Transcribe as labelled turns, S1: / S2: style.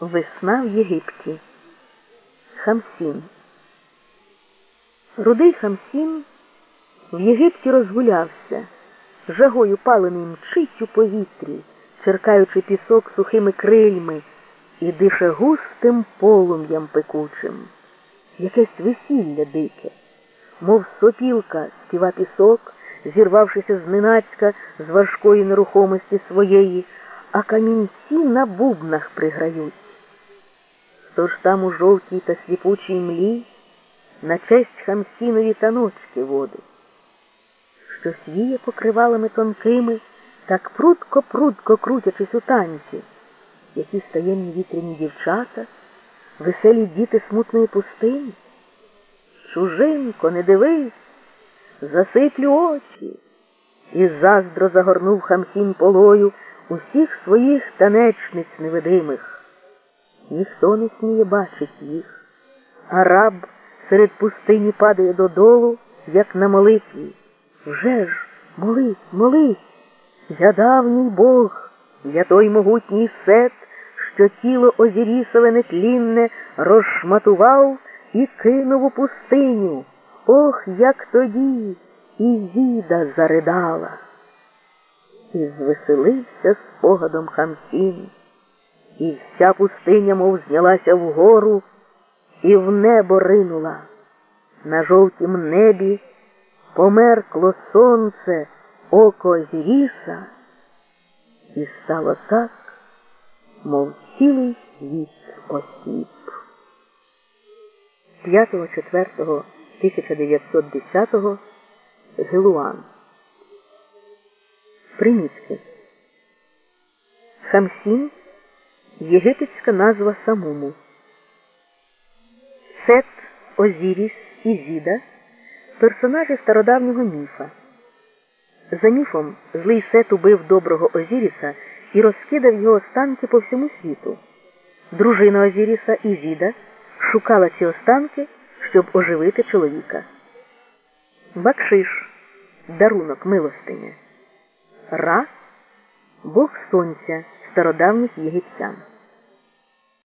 S1: Весна в Єгипті. Хамсін. Рудий Хамсін в Єгипті розгулявся, жагою палений мчить у повітрі, черкаючи пісок сухими крильми і дише густим полум'ям пекучим. Якесь весілля дике, мов сопілка співа пісок, зірвавшися зненацька з важкої нерухомості своєї, а камінці на бубнах приграють. Тож там у жовтій та сліпучій млі на честь хамсінові таночки водить, що свіє покривалами тонкими, так прудко-прудко крутячись у танці, які стаємні вітряні дівчата, веселі діти смутної пустині. Чужинко, не дивись, засиплю очі. І заздро загорнув хамсін полою усіх своїх танечниць невидимих ніхто не сміє бачить їх, а раб серед пустині падає додолу, як на молитві. Вже ж молись, молись, я давній Бог, я той могутній сет, що тіло Озірісове нетлінне розшматував і кинув у пустиню. Ох, як тоді і зіда заридала. І звеселився спогадом Хамсін і вся пустиня, мов знялася вгору, і в небо ринула. На жовтім небі померкло сонце око Зіріса, і стало так, мов цілий світ осіб. 5.4.1910 Гелуан. Примітки. Хамсін єгипетська назва самому. Сет, Озіріс і Зіда персонажі стародавнього міфа. За міфом, злий Сет убив доброго Озіріса і розкидав його останки по всьому світу. Дружина Озіріса Ізіда шукала ці останки, щоб оживити чоловіка. Бакшиш дарунок милостиня. Ра Бог сонця стародавніх єгиптян.